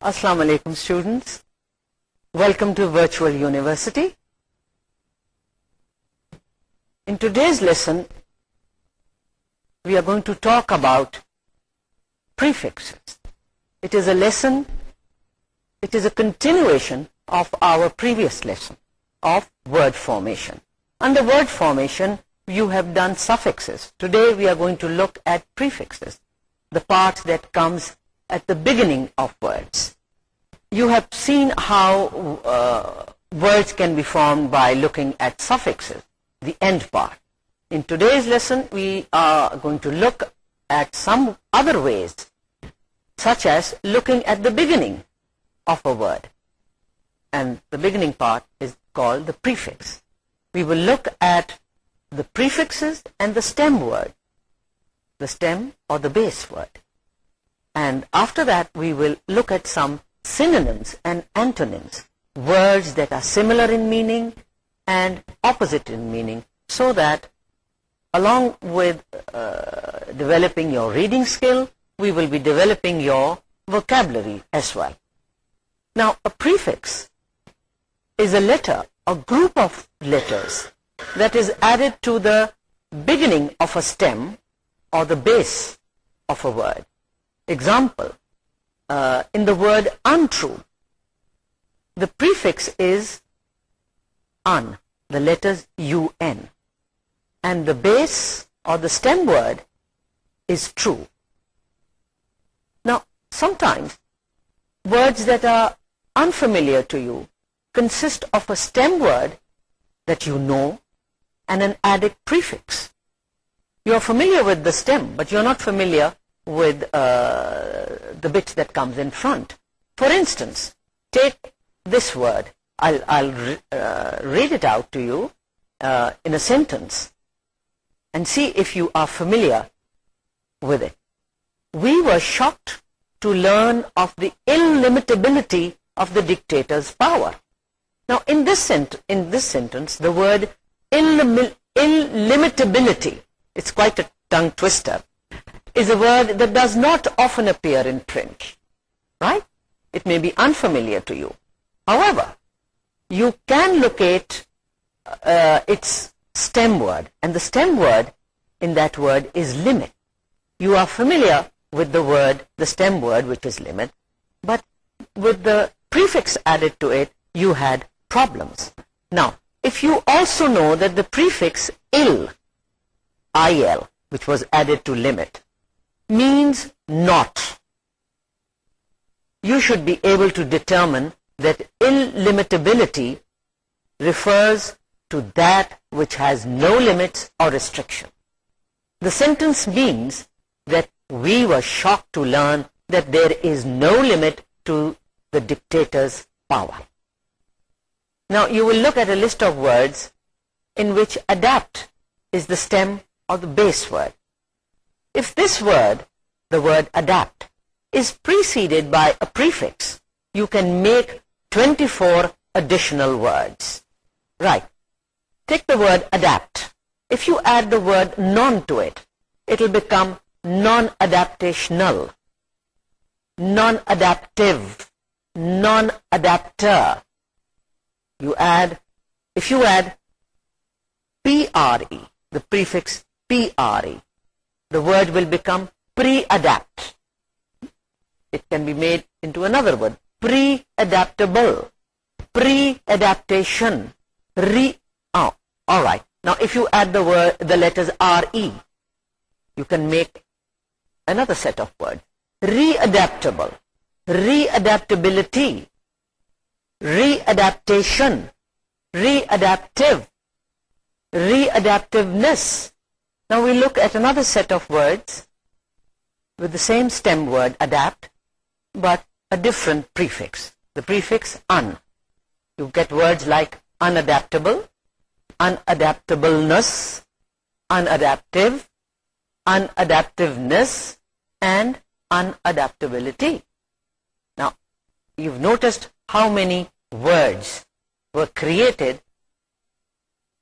Assalamu alaikum students, welcome to Virtual University. In today's lesson, we are going to talk about prefixes. It is a lesson, it is a continuation of our previous lesson of word formation. Under word formation, you have done suffixes. Today we are going to look at prefixes, the part that comes at the beginning of words. You have seen how uh, words can be formed by looking at suffixes, the end part. In today's lesson, we are going to look at some other ways, such as looking at the beginning of a word. And the beginning part is called the prefix. We will look at the prefixes and the stem word, the stem or the base word. And after that, we will look at some synonyms and antonyms—words that are similar in meaning and opposite in meaning. So that, along with uh, developing your reading skill, we will be developing your vocabulary as well. Now, a prefix is a letter, a group of letters that is added to the beginning of a stem or the base of a word example uh, in the word untrue the prefix is un the letters un and the base or the stem word is true now sometimes words that are unfamiliar to you consist of a stem word that you know and an added prefix you are familiar with the stem but you are not familiar with uh, the bit that comes in front. For instance, take this word. I'll, uh, read it out to you uh, in a sentence and see if you are familiar with it. We were shocked to learn of the illimitability of the dictator's power. Now, in this, in this sentence, the word illimitability, it's quite a tongue twister, is a word that does not often appear in print, right? It may be unfamiliar to you. However, you can locate uh, its stem word, and the stem word in that word is limit. You are familiar with the word, the stem word, which is limit, but with the prefix added to it, you had problems. Now, if you also know that the prefix il, I-L, which was added to limit, means not. You should be able to determine that illimitability refers to that which has no limits or restriction. The sentence means that we were shocked to learn that there is no limit to the dictator's power. Now you will look at a list of words in which adapt is the stem or the base word. If this word, the word adapt, is preceded by a prefix, you can make 24 additional words. Right. Take the word adapt. If you add the word non to it, it'll become non-adaptational, non-adaptive, non-adapter. You add, if you add P-R-E, the prefix P-R-E, the word will become pre-adapt. It can be made into another word, pre-adaptable, pre-adaptation, re, oh, alright. Now if you add the word, the letters RE, you can make another set of words, re-adaptable, re-adaptability, re-adaptation, re-adaptive, re-adaptiveness, now we look at another set of words with the same stem word adapt but a different prefix, the prefix un. You get words like unadaptable, unadaptableness, unadaptive, unadaptiveness and unadaptability. Now, you've noticed how many words were created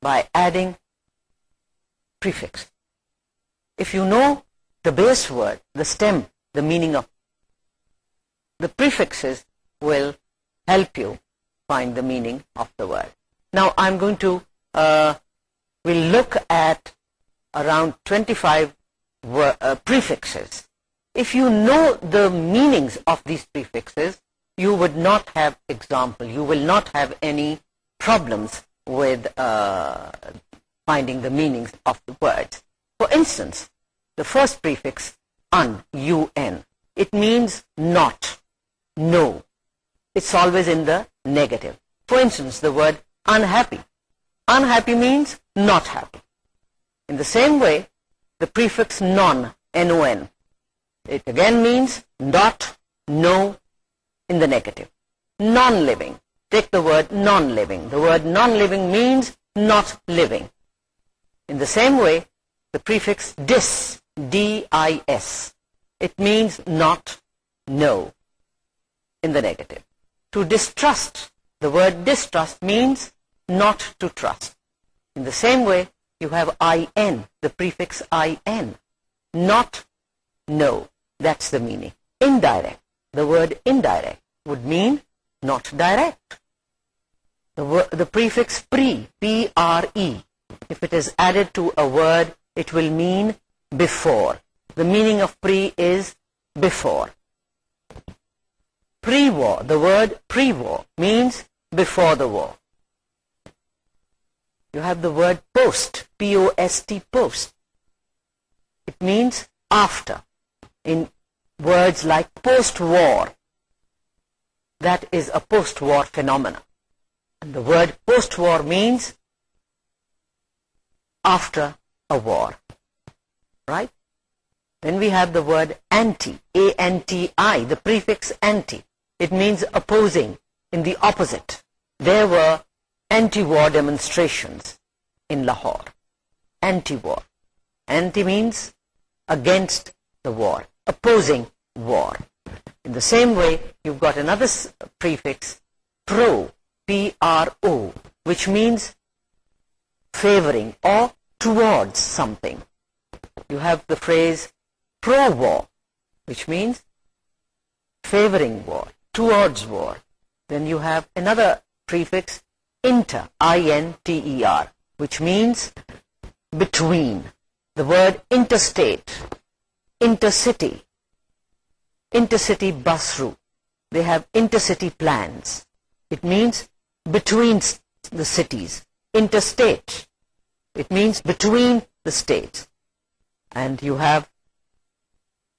by adding prefix if you know the base word, the stem, the meaning of the prefixes will help you find the meaning of the word. Now I'm going to, uh, we'll look at around 25 uh, prefixes. If you know the meanings of these prefixes, you would not have example, you will not have any problems with uh, finding the meanings of the words. For instance, the first prefix, un, un, it means not, no. It's always in the negative. For instance, the word unhappy. Unhappy means not happy. In the same way, the prefix non, non, it again means not, no, in the negative. Non-living, take the word non-living. The word non-living means not living. In the same way, the prefix dis, D-I-S. It means not, no, in the negative. To distrust, the word distrust means not to trust. In the same way, you have I-N, the prefix I-N. Not, no, that's the meaning. Indirect, the word indirect would mean not direct. The, the prefix pre, P-R-E, if it is added to a word, it will mean before. The meaning of pre is before. Pre-war, the word pre-war means before the war. You have the word post, P-O-S-T, post. It means after, in words like post-war. That is a post-war phenomena. And the word post-war means after a war. Right? Then we have the word anti, A-N-T-I, the prefix anti. It means opposing, in the opposite. There were anti-war demonstrations in Lahore. Anti-war. Anti means against the war, opposing war. In the same way, you've got another prefix, pro, P-R-O, which means favoring or towards something. You have the phrase pro-war, which means favoring war, towards war. Then you have another prefix, inter, I-N-T-E-R, which means between. The word interstate, intercity, intercity bus route. They have intercity plans. It means between the cities, interstate. It means between the states, and you have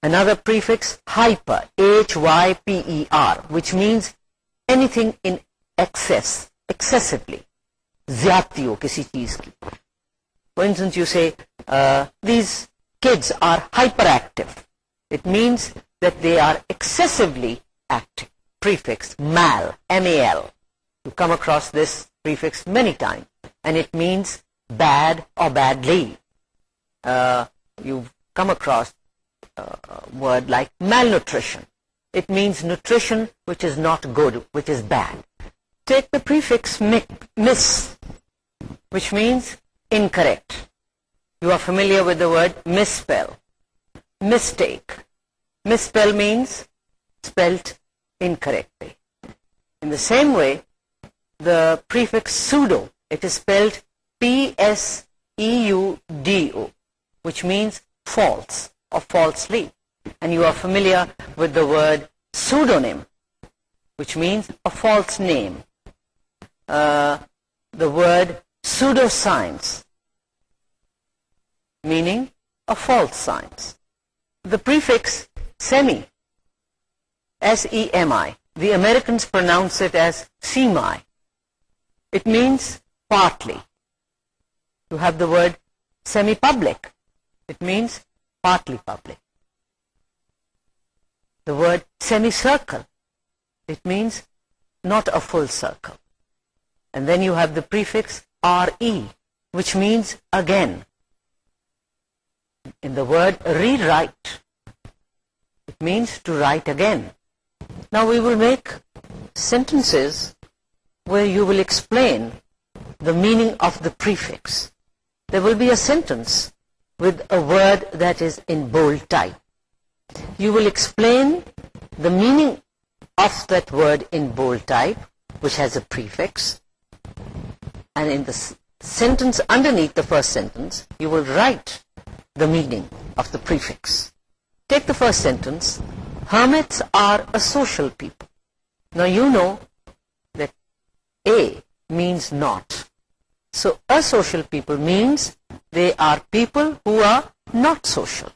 another prefix hyper h-y-p-e-r which means anything in excess excessively زیادتی ہو کسی چیز for instance you say uh, these kids are hyperactive it means that they are excessively active prefix mal m-a-l you come across this prefix many times and it means bad or badly. Uh, you've come across a uh, word like malnutrition. It means nutrition which is not good, which is bad. Take the prefix mis, which means incorrect. You are familiar with the word misspell. Mistake. Misspell means spelt incorrectly. In the same way, the prefix pseudo, it is spelled P-S-E-U-D-O, which means false or falsely. And you are familiar with the word pseudonym, which means a false name. Uh, the word pseudoscience, meaning a false science. The prefix semi, S-E-M-I, the Americans pronounce it as semi. It means partly you have the word semi-public. It means partly public. The word semicircle, it means not a full circle. And then you have the prefix RE, which means again. In the word rewrite, it means to write again. Now we will make sentences where you will explain the meaning of the prefix there will be a sentence with a word that is in bold type. You will explain the meaning of that word in bold type, which has a prefix. And in the sentence underneath the first sentence, you will write the meaning of the prefix. Take the first sentence, hermits are a social people. Now you know that A means not. So asocial people means they are people who are not social.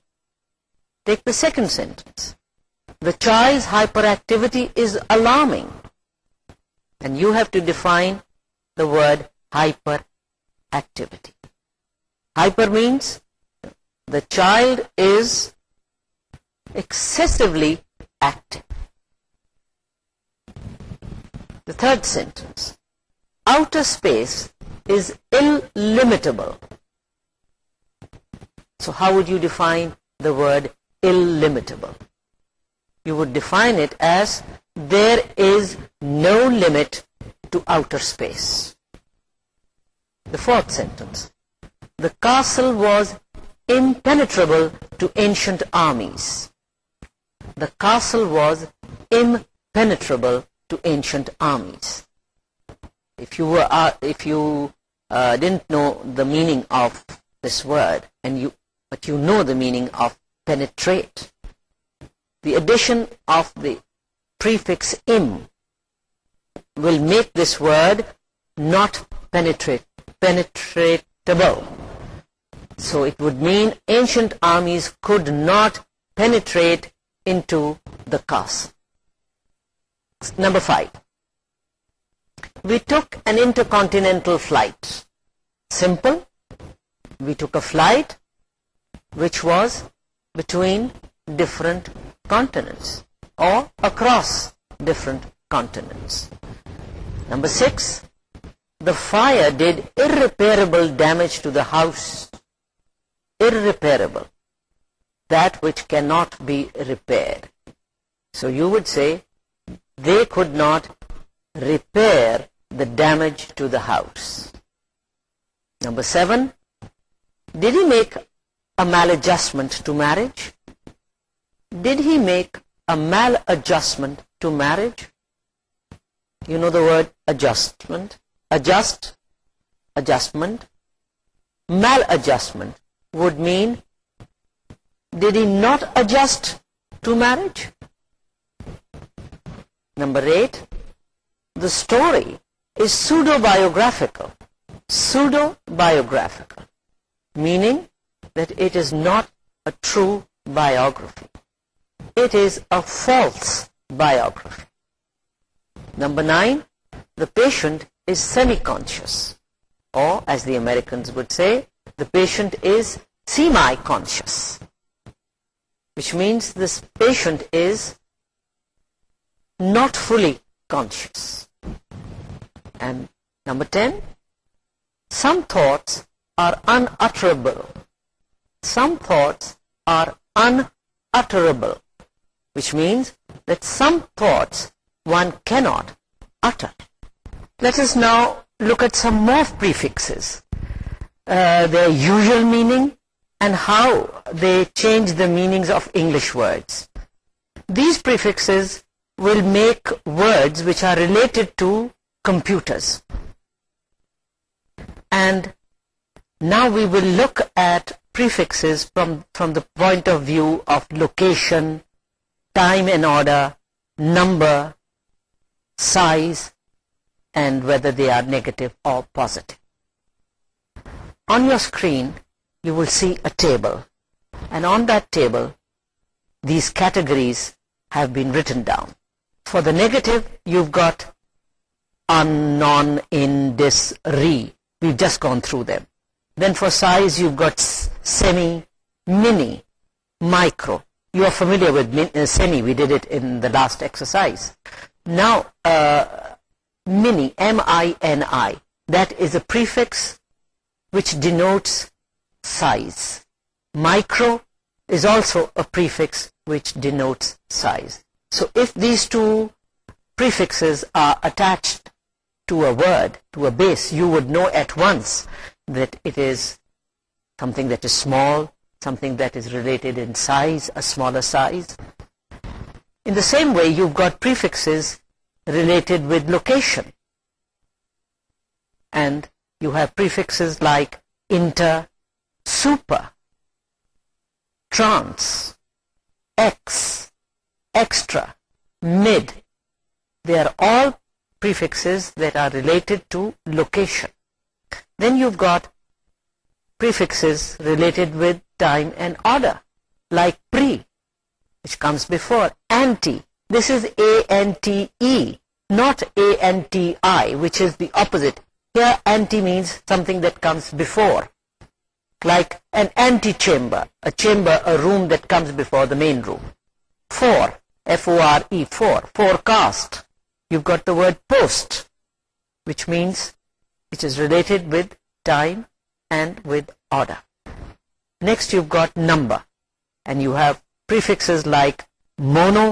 Take the second sentence. The child's hyperactivity is alarming. And you have to define the word hyperactivity. Hyper means the child is excessively active. The third sentence. Outer space is illimitable. So how would you define the word illimitable? You would define it as there is no limit to outer space. The fourth sentence. The castle was impenetrable to ancient armies. The castle was impenetrable to ancient armies. If you were, uh, if you uh, didn't know the meaning of this word, and you, but you know the meaning of penetrate. The addition of the prefix im will make this word not penetrate, penetratable. So it would mean ancient armies could not penetrate into the cast. Number five we took an intercontinental flight. Simple. We took a flight which was between different continents or across different continents. Number six, the fire did irreparable damage to the house. Irreparable. That which cannot be repaired. So you would say they could not repair the damage to the house. Number seven, did he make a maladjustment to marriage? Did he make a maladjustment to marriage? You know the word adjustment? Adjust, adjustment. Maladjustment would mean did he not adjust to marriage? Number eight, the story is pseudo-biographical. Pseudo-biographical. Meaning that it is not a true biography. It is a false biography. Number nine, the patient is semi-conscious. Or as the Americans would say, the patient is semi-conscious. Which means this patient is not fully conscious. And number 10, some thoughts are unutterable. Some thoughts are unutterable, which means that some thoughts one cannot utter. Let us now look at some morph prefixes, uh, their usual meaning and how they change the meanings of English words. These prefixes will make words which are related to computers. And now we will look at prefixes from, from the point of view of location, time and order, number, size, and whether they are negative or positive. On your screen, you will see a table. And on that table, these categories have been written down. For the negative, you've got non in this re we've just gone through them then for size you've got semi mini micro you are familiar with uh, semi we did it in the last exercise now uh, mini m i n i that is a prefix which denotes size micro is also a prefix which denotes size so if these two prefixes are attached to a word, to a base, you would know at once that it is something that is small, something that is related in size, a smaller size. In the same way, you've got prefixes related with location. And you have prefixes like inter, super, trans, ex, extra, mid. They are all prefixes that are related to location. Then you've got prefixes related with time and order, like pre, which comes before, anti. This is A-N-T-E, not A-N-T-I, which is the opposite. Here, anti means something that comes before, like an antechamber, a chamber, a room that comes before the main room. For, F-O-R-E, for, forecast you've got the word post which means it is related with time and with order next you've got number and you have prefixes like mono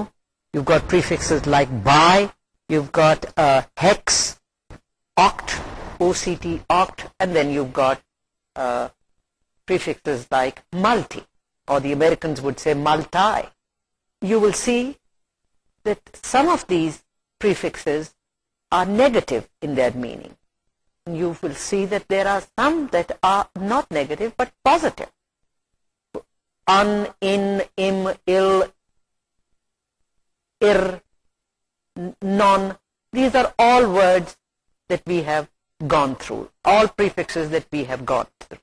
you've got prefixes like by you've got uh, hex oct oct oct and then you've got uh, prefixes like multi or the americans would say multi you will see that some of these prefixes are negative in their meaning. You will see that there are some that are not negative but positive. Un, in, im, ill, ir, non. These are all words that we have gone through, all prefixes that we have gone through.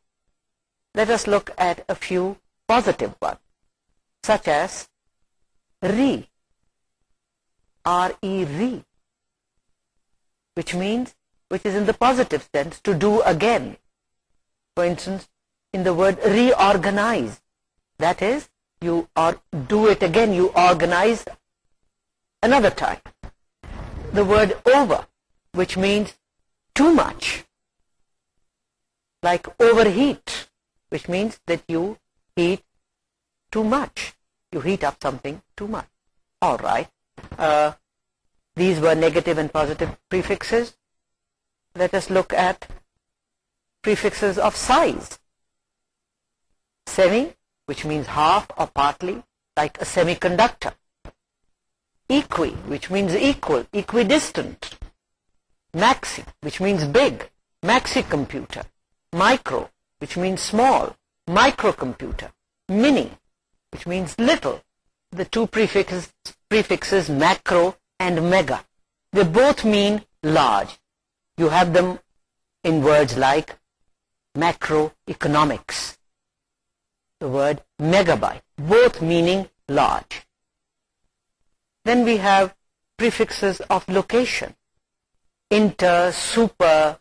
Let us look at a few positive ones, such as re. R-E-re, which means, which is in the positive sense, to do again. For instance, in the word reorganize, that is, you or do it again, you organize another time. The word over, which means too much, like overheat, which means that you heat too much, you heat up something too much. All right. Uh, these were negative and positive prefixes. Let us look at prefixes of size. Semi, which means half or partly, like a semiconductor. Equi, which means equal, equidistant. Maxi, which means big, maxi-computer. Micro, which means small, microcomputer. Mini, which means little, the two prefixes, prefixes macro and mega. They both mean large. You have them in words like macroeconomics. The word megabyte, both meaning large. Then we have prefixes of location. Inter, super,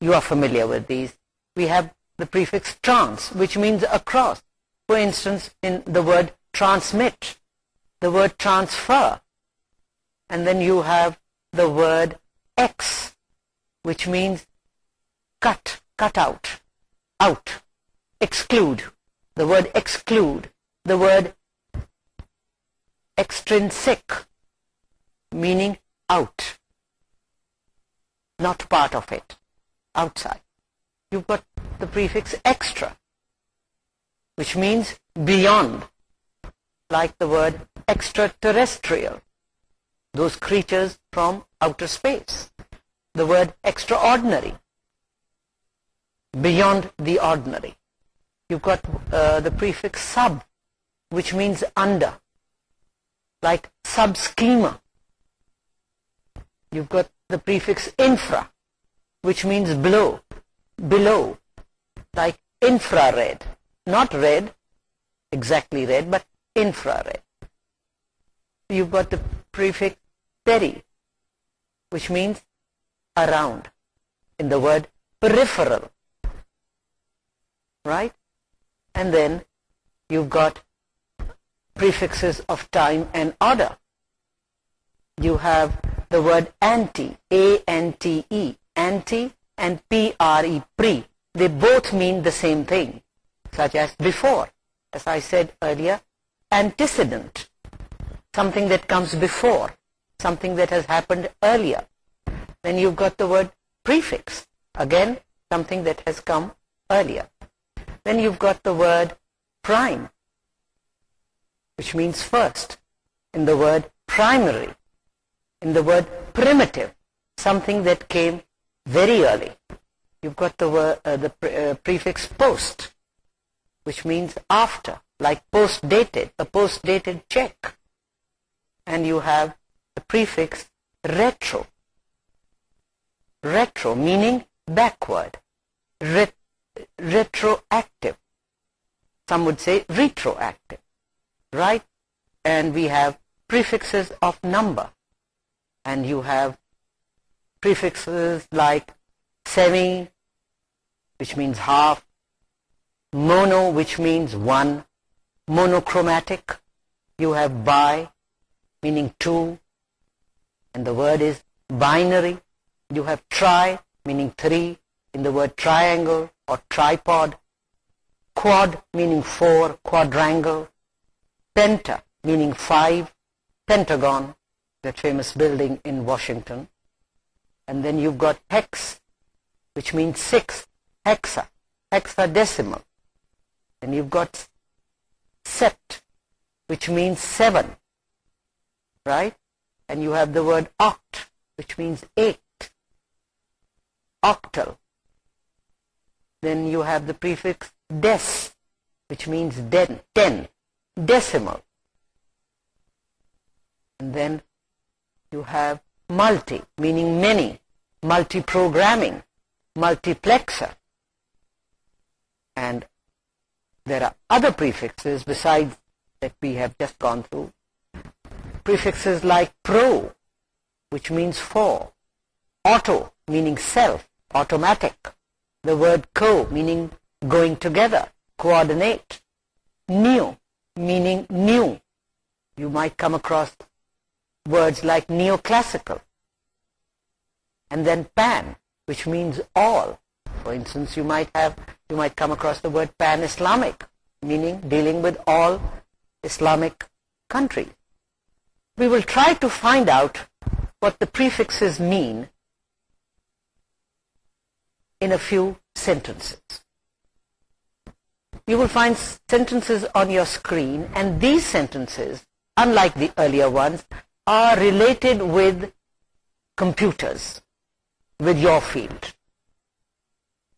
you are familiar with these. We have the prefix trans, which means across. For instance, in the word transmit, the word transfer and then you have the word X which means cut, cut out, out, exclude, the word exclude, the word extrinsic meaning out, not part of it, outside. You've got the prefix extra which means beyond, like the word extraterrestrial, those creatures from outer space, the word extraordinary, beyond the ordinary. You've got uh, the prefix sub, which means under, like sub-schema. You've got the prefix infra, which means below, below, like infrared, not red, exactly red, but infrared. You've got the prefix peri, which means around in the word peripheral. Right? And then you've got prefixes of time and order. You have the word anti, A-N-T-E, anti and P-R-E, pre. They both mean the same thing, such as before. As I said earlier, antecedent, something that comes before, something that has happened earlier. Then you've got the word prefix, again, something that has come earlier. Then you've got the word prime, which means first, in the word primary, in the word primitive, something that came very early. You've got the, uh, the uh, prefix post, which means after like post dated, a post dated check. And you have the prefix retro. Retro meaning backward. retroactive. Some would say retroactive. Right? And we have prefixes of number. And you have prefixes like semi, which means half, mono, which means one, monochromatic you have bi meaning two and the word is binary you have tri meaning three in the word triangle or tripod quad meaning four quadrangle penta meaning five pentagon that famous building in Washington and then you've got hex which means six hexa hexadecimal and you've got sept, which means seven, right? And you have the word oct, which means eight, octal. Then you have the prefix des, which means den, ten, decimal. And then you have multi, meaning many, multi-programming, multiplexer. And there are other prefixes besides that we have just gone through. Prefixes like pro, which means for, auto, meaning self, automatic, the word co, meaning going together, coordinate, new, meaning new. You might come across words like neoclassical, and then pan, which means all. For instance, you might have you might come across the word pan-Islamic, meaning dealing with all Islamic countries. We will try to find out what the prefixes mean in a few sentences. You will find sentences on your screen and these sentences, unlike the earlier ones, are related with computers, with your field.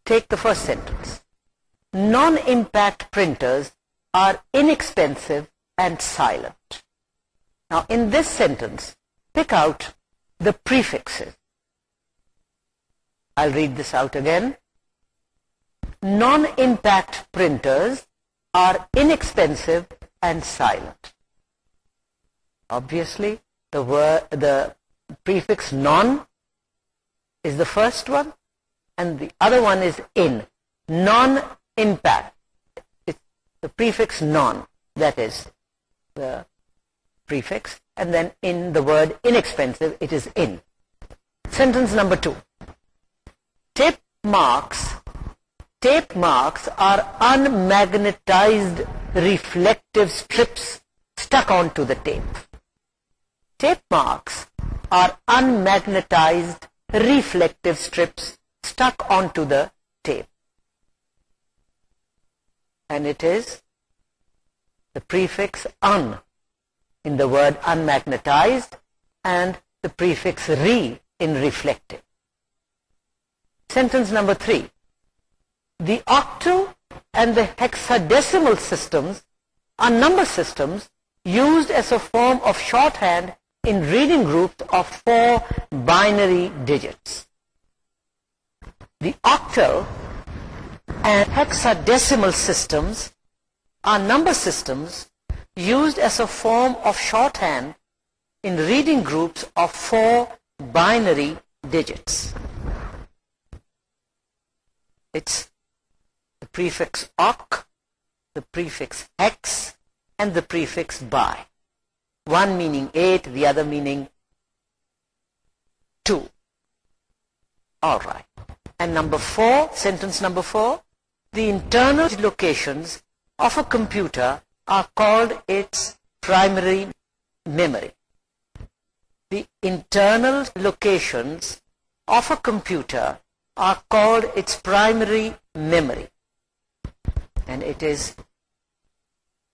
Take the first sentence. Non-impact printers are inexpensive and silent. Now in this sentence, pick out the prefixes. I'll read this out again. Non-impact printers are inexpensive and silent. Obviously, the, the prefix non is the first one and the other one is in. Non-impact. It's the prefix non, that is the prefix, and then in the word inexpensive, it is in. Sentence number two. Tape marks, tape marks are unmagnetized reflective strips stuck onto the tape. Tape marks are unmagnetized reflective strips stuck onto the tape. And it is the prefix un in the word unmagnetized and the prefix re in reflective. Sentence number three. The octal and the hexadecimal systems are number systems used as a form of shorthand in reading groups of four binary digits the octal and hexadecimal systems are number systems used as a form of shorthand in reading groups of four binary digits. It's the prefix oc, the prefix hex, and the prefix "bi". One meaning eight, the other meaning two. All right. And number four, sentence number four, the internal locations of a computer are called its primary memory. The internal locations of a computer are called its primary memory. And it is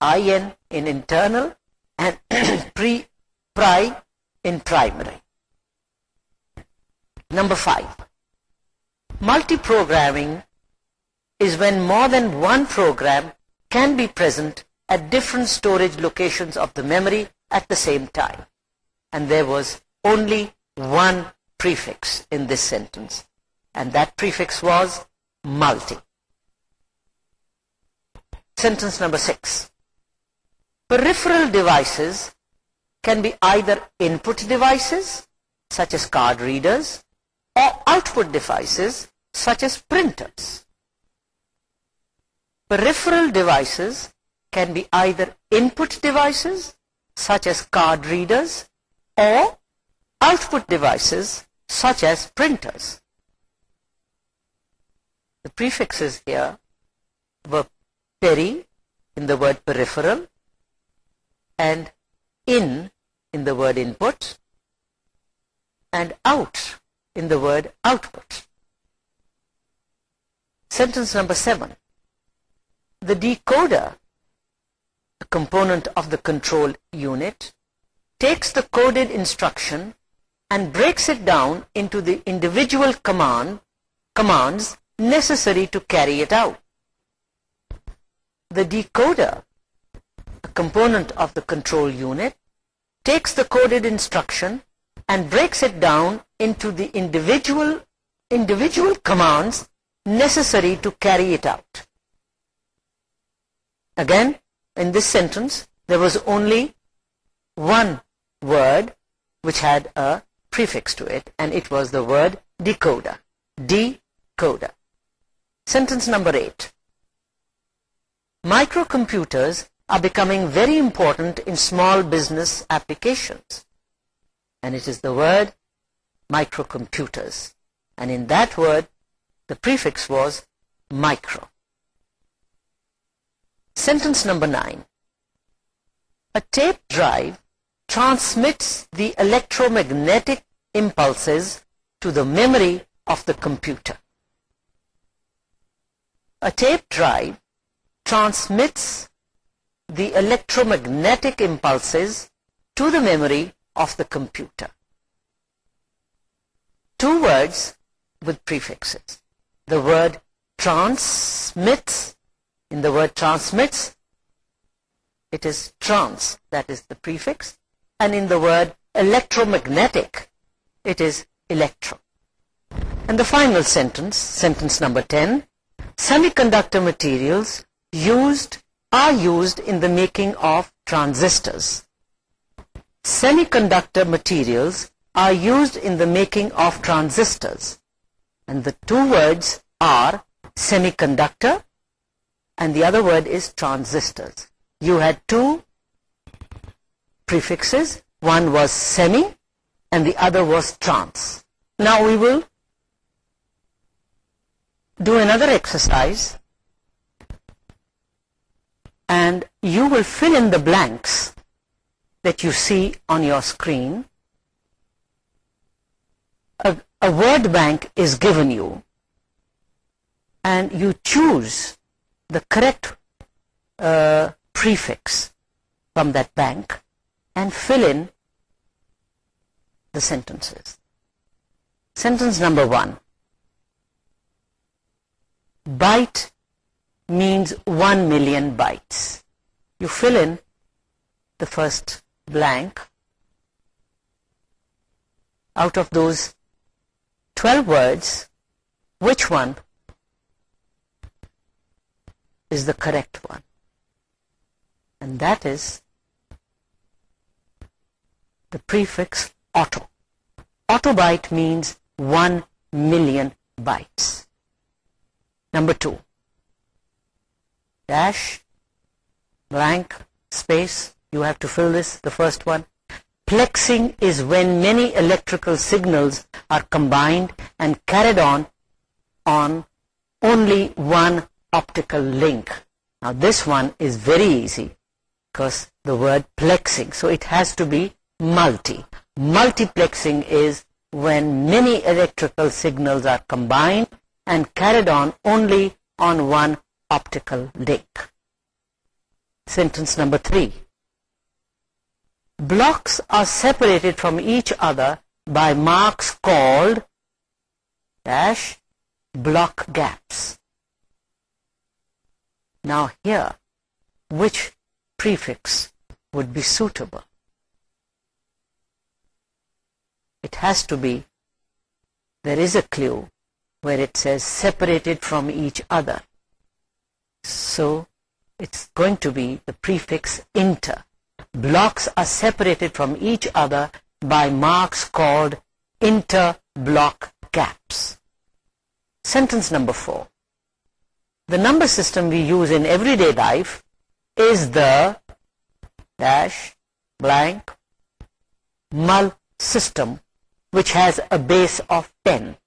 IN in internal and pre pri in primary. Number five. Multiprogramming is when more than one program can be present at different storage locations of the memory at the same time. And there was only one prefix in this sentence, and that prefix was multi. Sentence number 6. Peripheral devices can be either input devices, such as card readers, or output devices, such as printers. Peripheral devices can be either input devices such as card readers or output devices such as printers. The prefixes here were peri in the word peripheral and in in the word input and out in the word output sentence number seven the decoder a component of the control unit takes the coded instruction and breaks it down into the individual command commands necessary to carry it out the decoder a component of the control unit takes the coded instruction and breaks it down into the individual individual commands necessary to carry it out. Again, in this sentence, there was only one word which had a prefix to it and it was the word decoder. Decoder. Sentence number eight. Microcomputers are becoming very important in small business applications. And it is the word microcomputers. And in that word, the prefix was micro. Sentence number nine. A tape drive transmits the electromagnetic impulses to the memory of the computer. A tape drive transmits the electromagnetic impulses to the memory of the computer. Two words with prefixes the word transmits in the word transmits it is trans that is the prefix and in the word electromagnetic it is electro and the final sentence sentence number 10 semiconductor materials used are used in the making of transistors semiconductor materials are used in the making of transistors and the two words are semiconductor and the other word is transistors. You had two prefixes, one was semi and the other was trans. Now we will do another exercise and you will fill in the blanks that you see on your screen a word bank is given you and you choose the correct uh, prefix from that bank and fill in the sentences. Sentence number one. Byte means one million bytes. You fill in the first blank out of those 12 words, which one is the correct one? And that is the prefix auto. Autobyte means one million bytes. Number two, dash, blank, space, you have to fill this, the first one. Plexing is when many electrical signals are combined and carried on on only one optical link. Now this one is very easy because the word plexing. So it has to be multi. Multiplexing is when many electrical signals are combined and carried on only on one optical link. Sentence number three blocks are separated from each other by marks called dash block gaps. Now here, which prefix would be suitable? It has to be, there is a clue where it says separated from each other. So, it's going to be the prefix inter blocks are separated from each other by marks called inter-block gaps. Sentence number four. The number system we use in everyday life is the dash blank mul system which has a base of 10.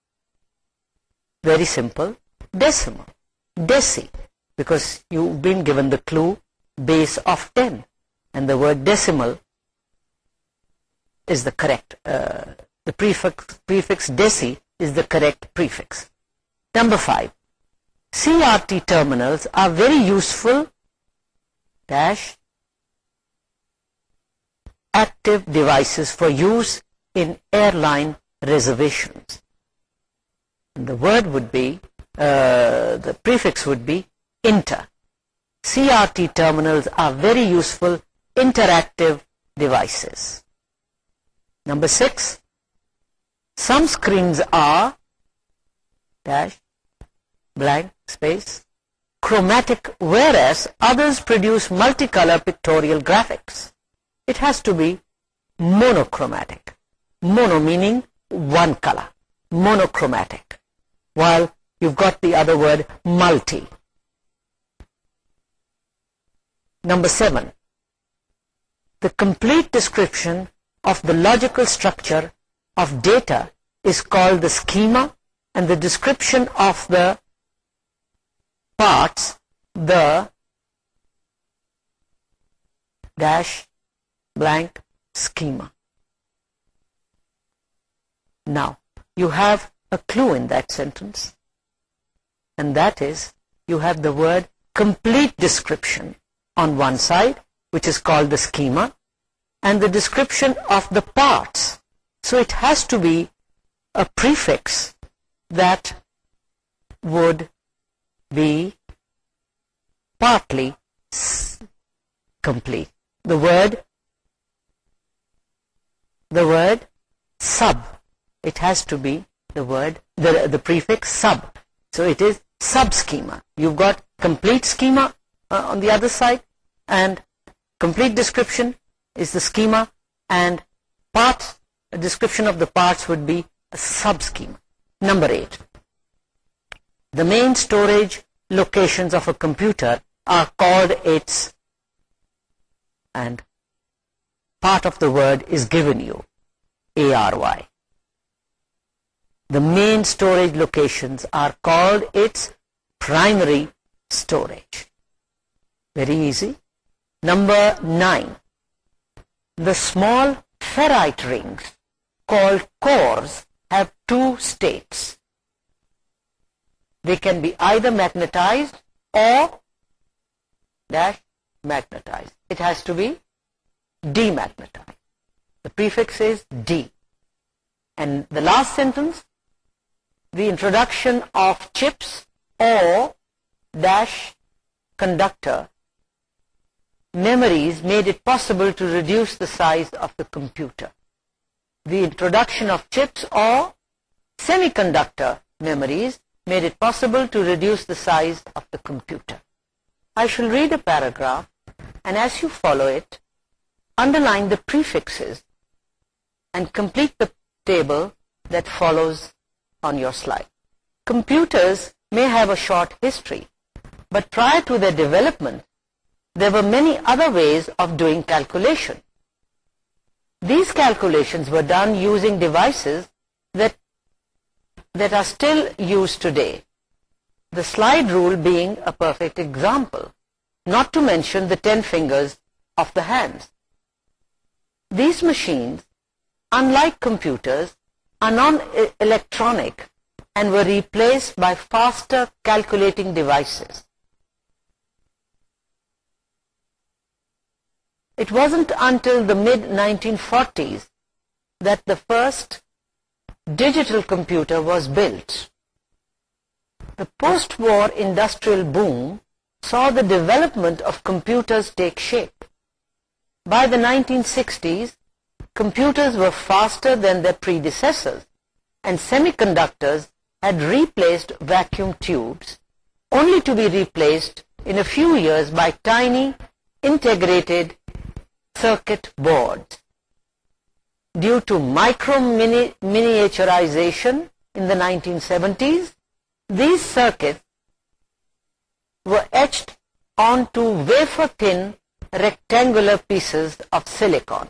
Very simple. Decimal. Deci. Because you've been given the clue base of 10 and the word decimal is the correct uh, the prefix prefix deci is the correct prefix number five CRT terminals are very useful dash active devices for use in airline reservations the word would be uh, the prefix would be inter CRT terminals are very useful interactive devices. Number six, some screens are dash, blank, space, chromatic, whereas others produce multicolor pictorial graphics. It has to be monochromatic. Mono meaning one color, monochromatic, while you've got the other word multi. Number seven, the complete description of the logical structure of data is called the schema and the description of the parts the dash blank schema now you have a clue in that sentence and that is you have the word complete description on one side which is called the schema and the description of the parts. So it has to be a prefix that would be partly complete. The word, the word sub, it has to be the word, the, the prefix sub. So it is sub-schema. You've got complete schema uh, on the other side and complete description is the schema and parts, a description of the parts would be a sub-schema. Number 8. The main storage locations of a computer are called its and part of the word is given you, ARY. The main storage locations are called its primary storage. Very easy. Number 9. The small ferrite rings called cores have two states. They can be either magnetized or dash magnetized. It has to be demagnetized. The prefix is D. And the last sentence, the introduction of chips or dash conductor memories made it possible to reduce the size of the computer. The introduction of chips or semiconductor memories made it possible to reduce the size of the computer. I shall read a paragraph and as you follow it, underline the prefixes and complete the table that follows on your slide. Computers may have a short history, but prior to their development, there were many other ways of doing calculation. These calculations were done using devices that, that are still used today, the slide rule being a perfect example, not to mention the ten fingers of the hands. These machines, unlike computers, are non-electronic and were replaced by faster calculating devices. It wasn't until the mid-1940s that the first digital computer was built. The post-war industrial boom saw the development of computers take shape. By the 1960s, computers were faster than their predecessors and semiconductors had replaced vacuum tubes only to be replaced in a few years by tiny integrated circuit board. Due to micro-miniaturization in the 1970s, these circuits were etched onto wafer-thin rectangular pieces of silicon.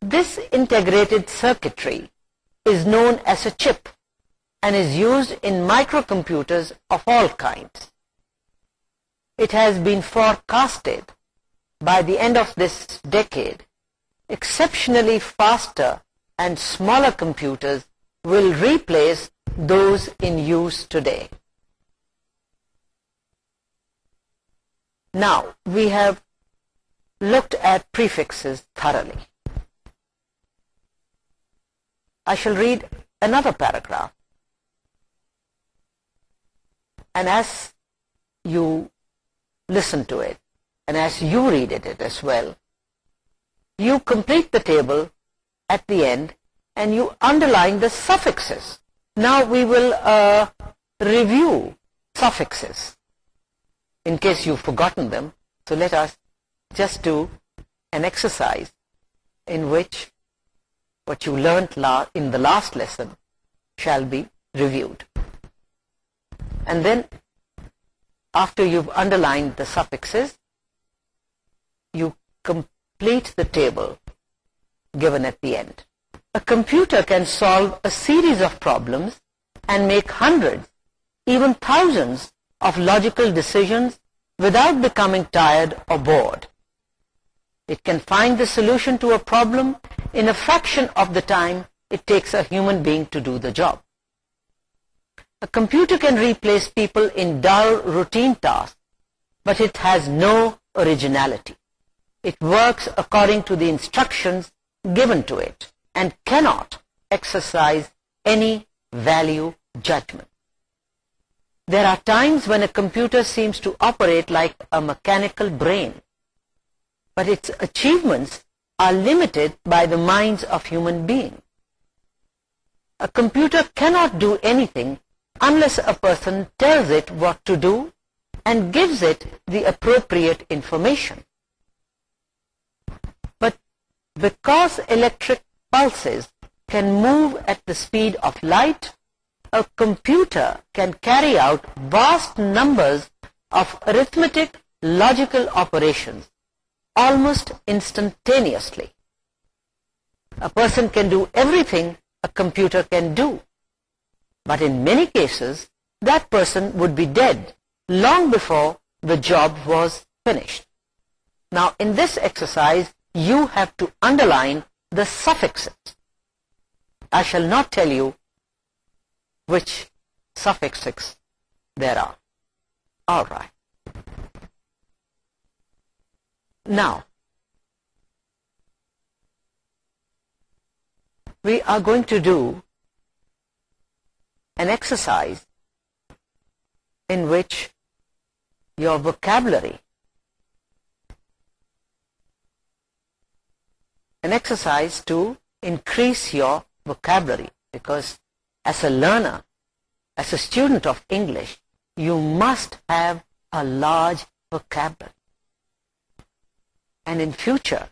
This integrated circuitry is known as a chip and is used in microcomputers of all kinds. It has been forecasted by the end of this decade, exceptionally faster and smaller computers will replace those in use today. Now, we have looked at prefixes thoroughly. I shall read another paragraph. And as you listen to it, and as you read it, as well, you complete the table at the end and you underline the suffixes. Now we will uh, review suffixes in case you've forgotten them. So let us just do an exercise in which what you learnt in the last lesson shall be reviewed. And then after you've underlined the suffixes, you complete the table given at the end. A computer can solve a series of problems and make hundreds, even thousands of logical decisions without becoming tired or bored. It can find the solution to a problem in a fraction of the time it takes a human being to do the job. A computer can replace people in dull routine tasks, but it has no originality it works according to the instructions given to it and cannot exercise any value judgment. There are times when a computer seems to operate like a mechanical brain, but its achievements are limited by the minds of human beings. A computer cannot do anything unless a person tells it what to do and gives it the appropriate information. Because electric pulses can move at the speed of light, a computer can carry out vast numbers of arithmetic logical operations almost instantaneously. A person can do everything a computer can do. But in many cases, that person would be dead long before the job was finished. Now in this exercise, you have to underline the suffixes. I shall not tell you which suffixes there are. All right. Now, we are going to do an exercise in which your vocabulary an exercise to increase your vocabulary because as a learner, as a student of English, you must have a large vocabulary. And in future,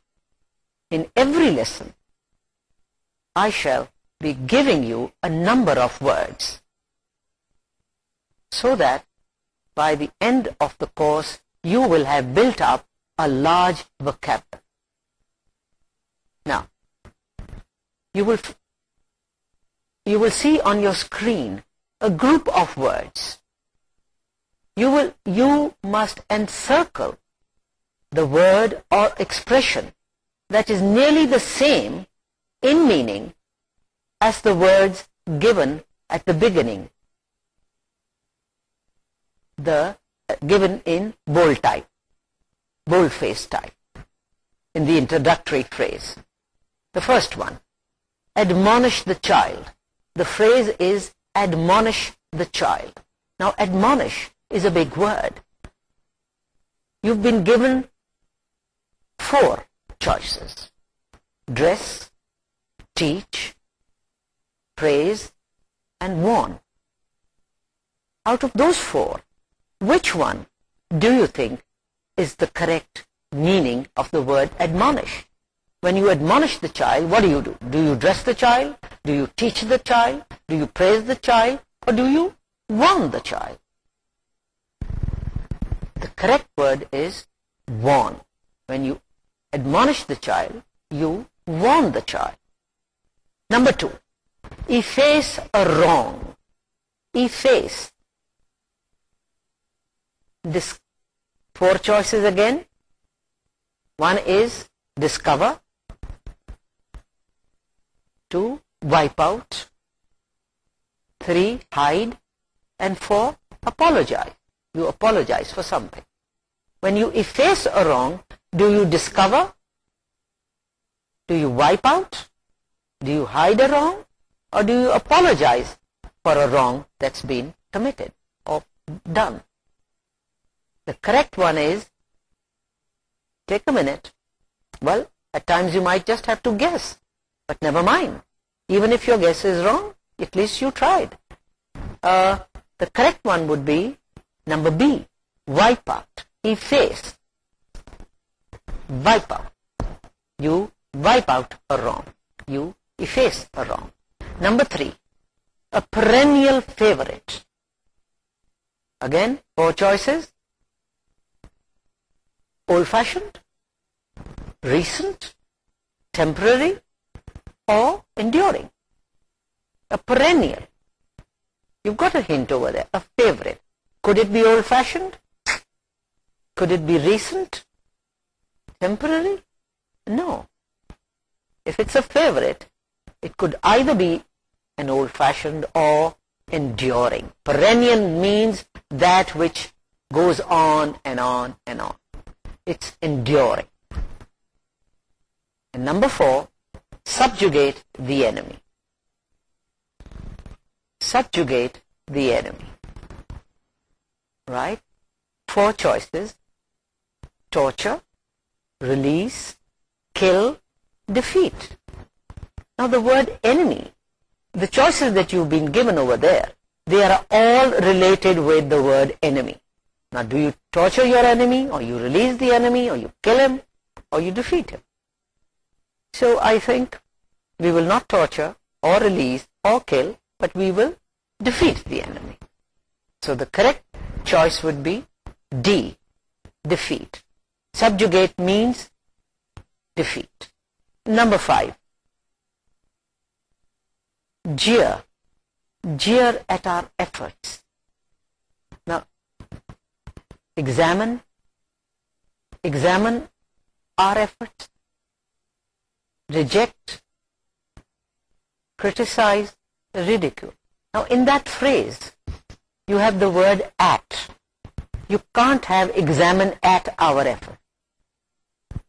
in every lesson, I shall be giving you a number of words so that by the end of the course, you will have built up a large vocabulary. you will, you will see on your screen a group of words. You, will, you must encircle the word or expression that is nearly the same in meaning as the words given at the beginning, the uh, given in bold type, bold face type, in the introductory phrase, the first one admonish the child. The phrase is admonish the child. Now admonish is a big word. You've been given four choices. Dress, teach, praise and warn. Out of those four, which one do you think is the correct meaning of the word admonish? when you admonish the child, what do you do? Do you dress the child? Do you teach the child? Do you praise the child? Or do you warn the child? The correct word is warn. When you admonish the child, you warn the child. Number two, efface a wrong. Efface. This four choices again. One is discover. 2, wipe out. 3, hide. And 4, apologize. You apologize for something. When you efface a wrong, do you discover? Do you wipe out? Do you hide a wrong? Or do you apologize for a wrong that's been committed or done? The correct one is, take a minute. Well, at times you might just have to guess. But never mind. Even if your guess is wrong, at least you tried. Uh, the correct one would be number B. Wipe out. Efface. Wipe out. You wipe out a wrong. You efface a wrong. Number three. A perennial favorite. Again, four choices. Old-fashioned. Recent. Temporary or oh, enduring, a perennial. You've got a hint over there, a favorite. Could it be old-fashioned? Could it be recent? Temporary? No. If it's a favorite, it could either be an old-fashioned or enduring. Perennial means that which goes on and on and on. It's enduring. number four, subjugate the enemy. Subjugate the enemy. Right? Four choices. Torture, release, kill, defeat. Now the word enemy, the choices that you've been given over there, they are all related with the word enemy. Now do you torture your enemy or you release the enemy or you kill him or you defeat him? So I think we will not torture or release or kill, but we will defeat the enemy. So the correct choice would be D, defeat. Subjugate means defeat. Number five, jeer, jeer at our efforts. Now, examine, examine our efforts reject, criticize, ridicule. Now in that phrase, you have the word at. You can't have examine at our effort.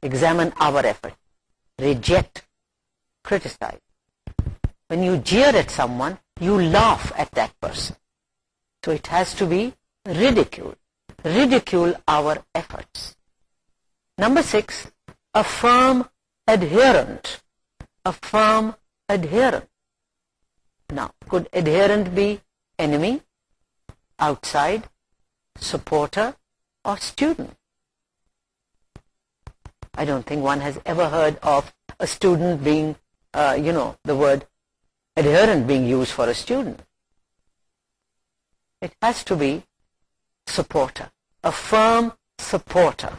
Examine our effort. Reject, criticize. When you jeer at someone, you laugh at that person. So it has to be ridicule. Ridicule our efforts. Number six, affirm adherent, a firm adherent. Now, could adherent be enemy, outside, supporter, or student? I don't think one has ever heard of a student being, uh, you know, the word adherent being used for a student. It has to be supporter, a firm supporter,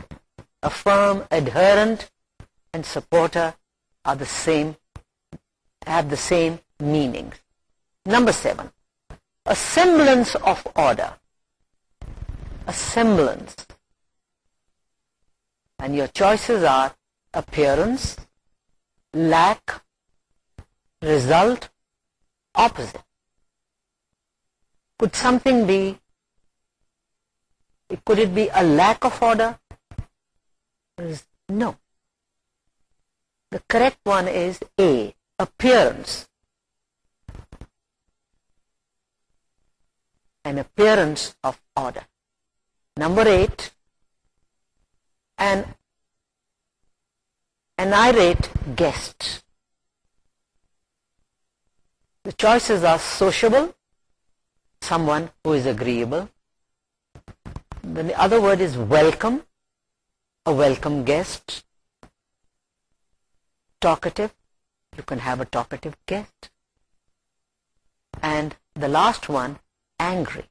a firm adherent and supporter are the same, have the same meanings. Number seven, a semblance of order. A semblance. And your choices are appearance, lack, result, opposite. Could something be, could it be a lack of order? No. The correct one is A. Appearance. An appearance of order. Number eight. An, an irate guest. The choices are sociable, someone who is agreeable. Then the other word is welcome, a welcome guest talkative, you can have a talkative guest. And the last one, angry.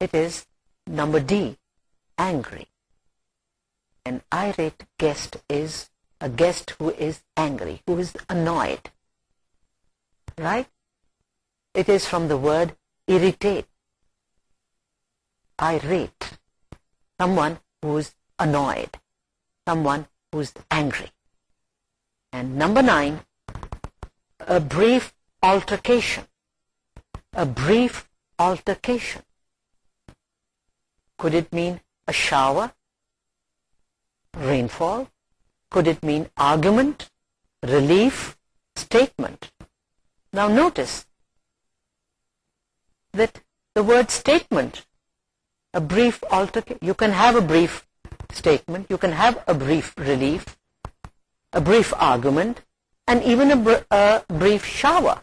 It is number D, angry. An irate guest is a guest who is angry, who is annoyed. Right? It is from the word irritate. Irate. Someone who is annoyed, someone who's angry. And number nine, a brief altercation. A brief altercation. Could it mean a shower, rainfall? Could it mean argument, relief, statement? Now notice that the word statement, a brief altercation, you can have a brief statement you can have a brief relief a brief argument and even a, brief shower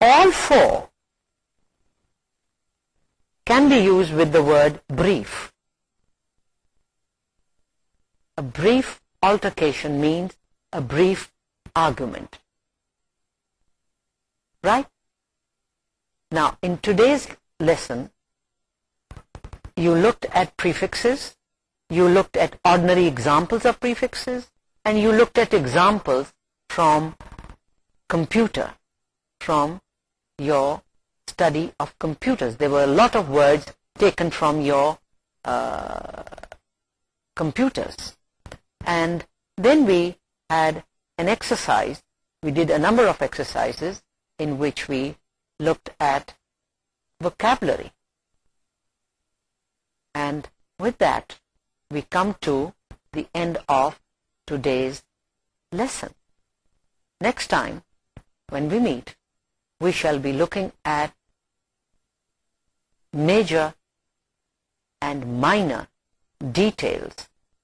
all four can be used with the word brief a brief altercation means a brief argument right now in today's lesson you looked at prefixes you looked at ordinary examples of prefixes and you looked at examples from computer from your study of computers there were a lot of words taken from your uh, computers and then we had an exercise we did a number of exercises in which we looked at vocabulary and with that we come to the end of today's lesson. Next time, when we meet, we shall be looking at major and minor details,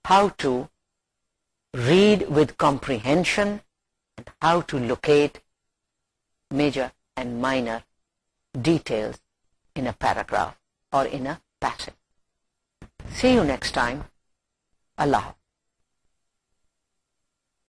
how to read with comprehension, and how to locate major and minor details in a paragraph or in a passage. See you next time. Allah